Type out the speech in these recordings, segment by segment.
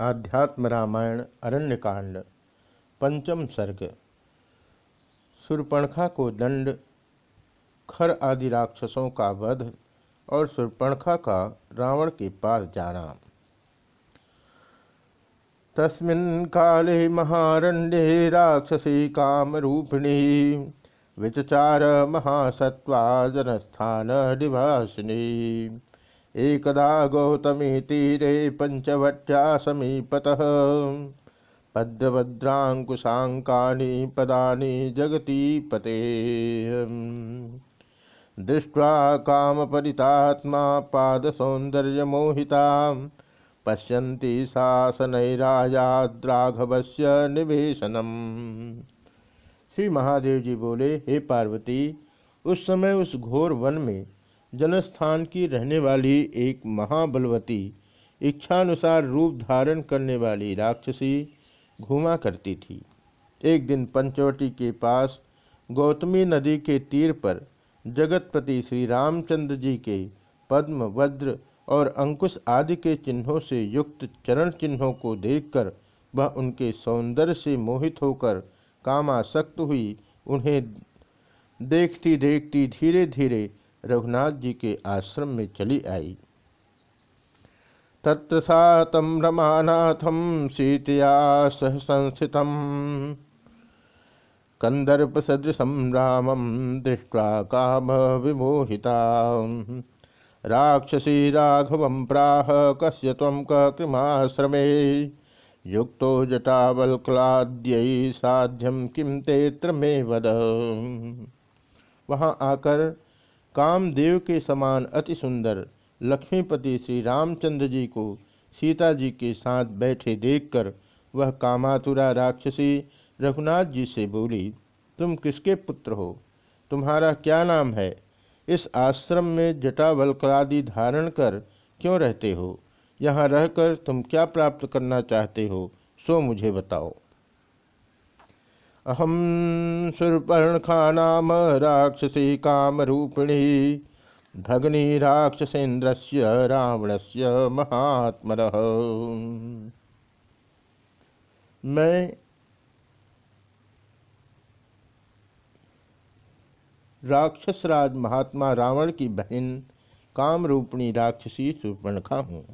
आध्यात्म रामायण, अरण्यकांड, पंचम सर्ग, सुरपणखा को दंड, खर आदि राक्षसों का वध और सुरपणखा का रावण के पास जाना। तस्मिन् काले महारण्ये राक्षसी कामरूपिणी, विचचार महासत्वा जनस्थान निवासिनी। एकदा गौतमी तीरे पंचवट्या समीपतः भद्रभद्राङ्कुशाङ्कानि पदानि जगती पते दृष्ट्वा कामपरितात्मा पादसौन्दर्यमोहिता, पश्यन्ति शासनैरायाद्राघवस्य निवेशनम्। श्री महादेव जी बोले, हे पार्वती, उस समय उस घोर वन में जनस्थान की रहने वाली एक महाबलवती, इच्छानुसार रूप धारण करने वाली राक्षसी घूमा करती थी। एक दिन पंचवटी के पास गौतमी नदी के तीर पर जगतपति श्री रामचंद्र जी के पद्म, वज्र और अंकुश आदि के चिन्हों से युक्त चरण चिन्हों को देखकर वह उनके सौंदर्य से मोहित होकर कामासक्त हुई। उन्हें देखती देखती धीरे धीरे रघुनाथ जी के आश्रम में चली आई। तत्र सा तम रमानाथम सीतया सह संस्थित कंदर्प सदृशम रामम दृष्ट्वा काम विमोहिता। राक्षसी राघव प्राह कस्य तम कृमाश्रमे युक्तो जटावलक्लाद्य साध्यम किम तेत्र में वद वहाँ आकर कामदेव के समान अति सुंदर लक्ष्मीपति श्री रामचंद्र जी को सीता जी के साथ बैठे देखकर वह कामातुरा राक्षसी रघुनाथ जी से बोली, तुम किसके पुत्र हो? तुम्हारा क्या नाम है? इस आश्रम में जटावल्कलादि धारण कर क्यों रहते हो? यहाँ रहकर तुम क्या प्राप्त करना चाहते हो? सो मुझे बताओ। अहम सुरपर्णखा नाम राक्षसी कामरूपिणी, भगनी राक्षसेन्द्र से रावण से महात्म मैं राक्षसराज महात्मा रावण की बहन कामरूपिणी राक्षसी सुपर्णखा हूँ।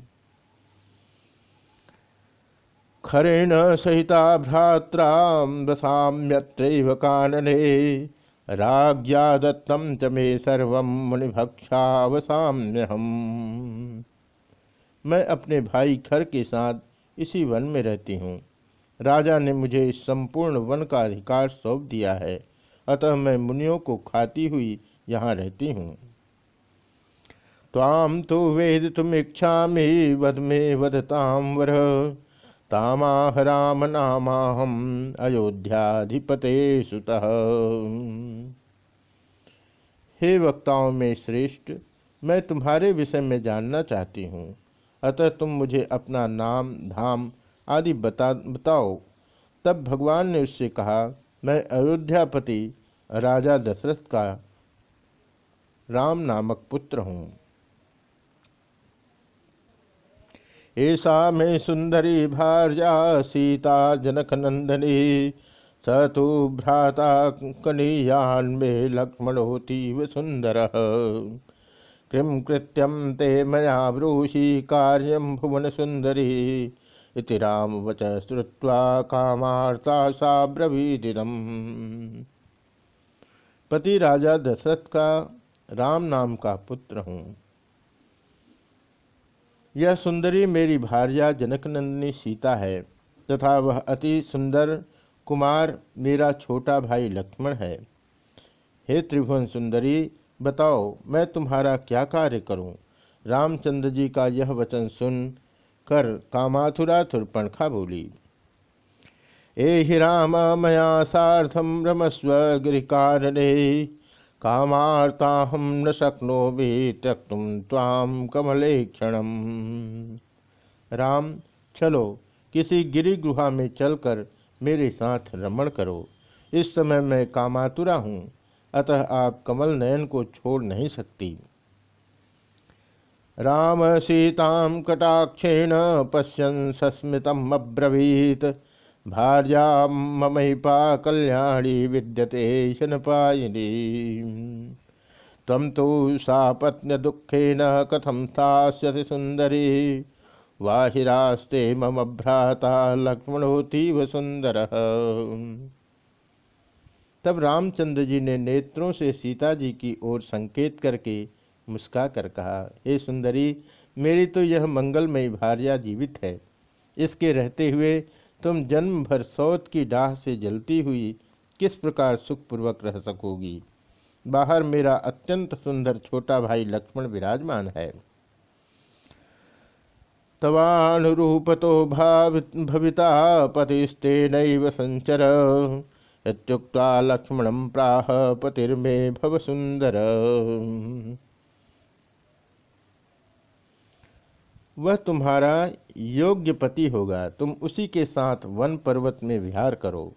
खरेण सहिता भ्रात्रा वसाम्यत्रैव कानने। राज्ञा दत्तम च मे सर्वं मुनिभक्षावसाम्यहम्। मैं अपने भाई खर के साथ इसी वन में रहती हूँ। राजा ने मुझे इस संपूर्ण वन का अधिकार सौंप दिया है। अतः मैं मुनियों को खाती हुई यहाँ रहती हूँ। ताम तो वेद तुम इच्छा वध में वधताम वर। तामाह राम नामाहम अयोध्याधिपते सुत हे वक्ताओं में श्रेष्ठ, मैं तुम्हारे विषय में जानना चाहती हूँ। अतः तुम मुझे अपना नाम, धाम आदि बता, बताओ। तब भगवान ने उससे कहा, मैं अयोध्यापति राजा दशरथ का राम नामक पुत्र हूँ। ऐसा मे सुंदरी भार्या सीता, जनक नंदनी स तो भ्राता कनीयान में लक्ष्मणोतीव सुंदर किं कृत्यम ते मया ब्रूहि कार्यम भुवन सुंदरी, इति राम वच श्रुवा कामार्ता सा ब्रवीदिनम पति राजा दशरथ का राम नाम का पुत्र हूँ। यह सुंदरी मेरी भार्या जनकनंदिनी सीता है, तथा वह अति सुंदर कुमार मेरा छोटा भाई लक्ष्मण है। हे त्रिभुवन सुंदरी, बताओ, मैं तुम्हारा क्या कार्य करूँ? रामचंद्र जी का यह वचन सुन कर कामाथुरा तुरपणखा बोली। ए हि राम मया साधम रमस्व गिरिकारणे कामार्ताहम न शक्नो भी त्यक्तुम ताम कमले क्षण राम, चलो, किसी गिरी गुहा में चलकर मेरे साथ रमण करो। इस समय मैं कामातुरा हूँ, अतः आप कमल नयन को छोड़ नहीं सकती। राम सीतां कटाक्षेण पश्यन् सस्मितम् अब्रवीत्। भार्या ममहिपा कल्याणी विद्यते शनपायिनी। त्वं तु सा पत्न्यदुःखेन कथं स्थास्यति सुन्दरी। वाहिरास्ते मम भ्राता लक्ष्मणोतीव सुंदर तब रामचंद्र जी ने नेत्रों से सीता जी की ओर संकेत करके मुस्का कर कहा, हे सुंदरी मेरी तो यह मंगलमयी भार्या जीवित है। इसके रहते हुए तुम जन्म भर सौत की डाह से जलती हुई किस प्रकार सुखपूर्वक रह सकोगी? बाहर मेरा अत्यंत सुंदर छोटा भाई लक्ष्मण विराजमान है। तवानुरूपतो भविता पतिस्ते नैव संचर। इत्युक्ता लक्ष्मणं प्राह पतिर्मे भव सुंदर वह तुम्हारा योग्य पति होगा। तुम उसी के साथ वन पर्वत में विहार करो।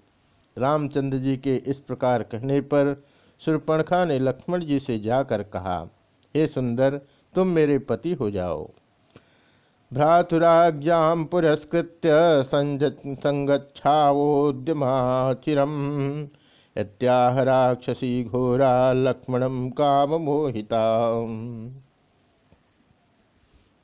रामचंद्र जी के इस प्रकार कहने पर सुरपणखा ने लक्ष्मण जी से जाकर कहा, हे सुंदर, तुम मेरे पति हो जाओ। भ्रातुराज्ञा पुरस्कृत्य संगच्छावोद्यमाचिरम इत्याह राक्षसी घोरा लक्ष्मणम काम मोहिता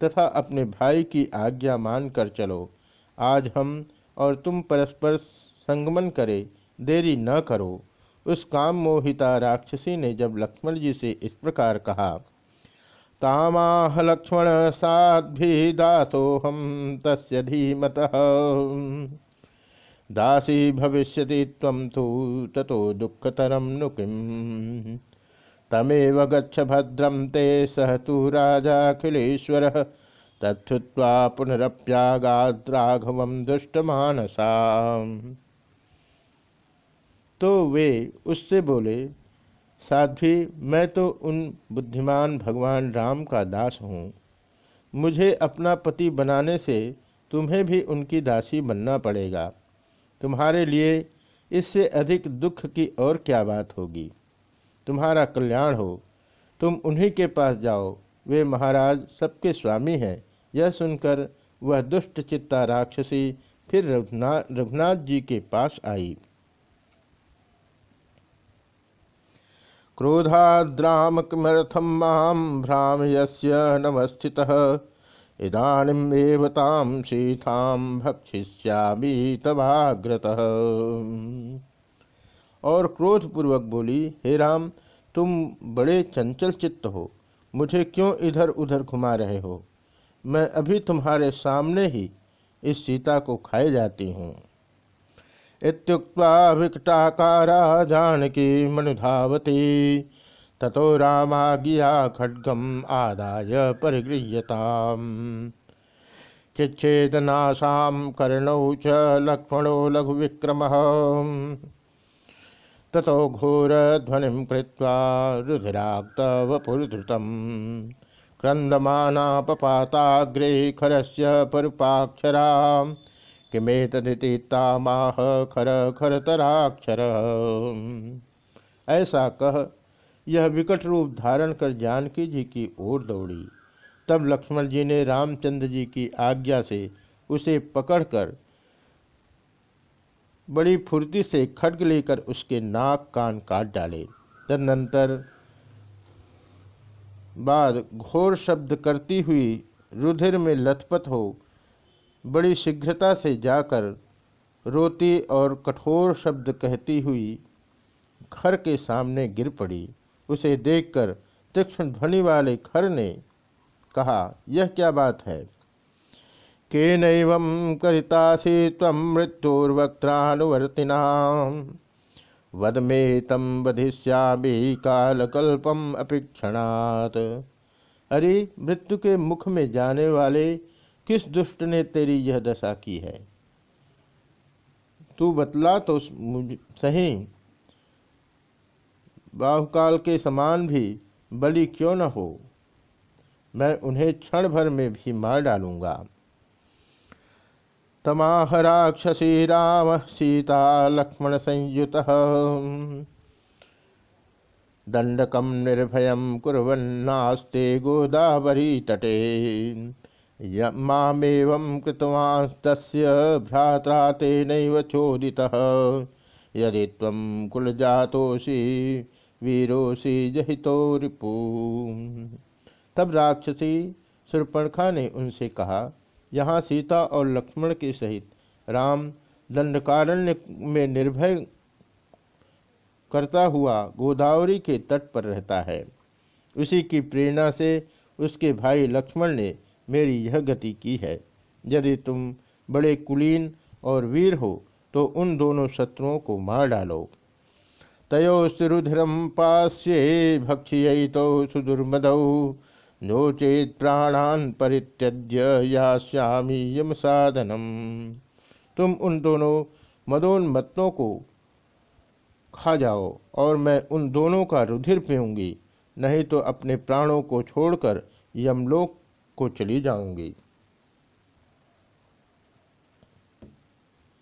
तथा अपने भाई की आज्ञा मानकर चलो। आज हम और तुम परस्पर संगमन करें, देरी न करो। उस काम मोहिता राक्षसी ने जब लक्ष्मण जी से इस प्रकार कहा, तामाह लक्ष्मण साध्भी दासोहम तस्य धीमत। दासी भविष्यति तम तो ततो दुःखतरम नु तमेव गच्छ भद्रम ते सह तु राजाखिलेश्वर तत्वा पुनरप्यागाद्राघव दुष्टमानसा तो वे उससे बोले, साध्वी, मैं तो उन बुद्धिमान भगवान राम का दास हूँ। मुझे अपना पति बनाने से तुम्हें भी उनकी दासी बनना पड़ेगा। तुम्हारे लिए इससे अधिक दुख की और क्या बात होगी? तुम्हारा कल्याण हो। तुम उन्हीं के पास जाओ। वे महाराज सबके स्वामी हैं। यह सुनकर वह दुष्ट चित्ता राक्षसी फिर रघुनाथ रघुनाथ जी के पास आई। क्रोधाद्राम किमर्थम माम भ्रामयस्य नवस्थितः इदानीमेव ताम भक्षिष्यामी तवाग्रतः। और क्रोधपूर्वक बोली, हे राम, तुम बड़े चंचल चित्त हो। मुझे क्यों इधर उधर घुमा रहे हो? मैं अभी तुम्हारे सामने ही इस सीता को खाए जाती हूँ। इतुक्ता विकटाकारा जानकी मनुधावती। ततो रामाज्ञा खड्गम आदाय परिगृह्यताम। चिच्छेदनाशाम कर्णौ च लक्ष्मणो लघु विक्रम ततो घोरध्वनिं कृत्वा रुधिराक्तवपुर्धृतम् क्रन्दमानापपाताग्रे खरस्य परुपाक्षरा। किमेतदिति तामाह खर खरतराक्षर ऐसा कह, यह विकट रूप धारण कर जानकी जी की ओर दौड़ी। तब लक्ष्मण जी ने रामचंद्र जी की आज्ञा से उसे पकड़कर बड़ी फुर्ती से खड्ग लेकर उसके नाक कान काट डाले। तदनंतर बाद घोर शब्द करती हुई रुधिर में लथपथ हो बड़ी शीघ्रता से जाकर रोती और कठोर शब्द कहती हुई खर के सामने गिर पड़ी। उसे देखकर तीक्ष्ण ध्वनि वाले खर ने कहा, यह क्या बात है? केनैवं करितासि त्वं मृत्युर्वक्त्रानुवर्तिना वद मे तम वधिष्यामि कालकल्पम अपिक्षणात्। अरे, मृत्यु के मुख में जाने वाले किस दुष्ट ने तेरी यह दशा की है? तू बतला तो सही। बाहुकाल के समान भी बलि क्यों न हो? मैं उन्हें क्षण भर में भी मार डालूँगा। तमाह राक्षसी राम, सीता, लक्ष्मण संयुत। दंडकम निर्भयम कुरन्नास्ते गोदावरी तटे। मामेव कृतवास्तस्य भ्रात्रा तेन चोदितः। यदि तम कुलजातोषि वीरोषि जहितो रिपु। तब राक्षसी सुरपणखा ने उनसे कहा यहाँ सीता और लक्ष्मण के सहित। राम दंडकारण्य में निर्भय करता हुआ गोदावरी के तट पर रहता है। उसी की प्रेरणा से उसके भाई लक्ष्मण ने मेरी यह गति की है। यदि तुम बड़े कुलीन और वीर हो तो उन दोनों शत्रुओं को मार डालो। तयो सुरुधिरम पास्ये भक्ष्य तो सुदुर्मदौ। नो चेत प्राणान परित्यज्य या श्यामी यम साधनम। तुम उन दोनों मदोन्मत्तों को खा जाओ और मैं उन दोनों का रुधिर पीऊँगी, नहीं तो अपने प्राणों को छोड़कर यमलोक को चली जाऊँगी।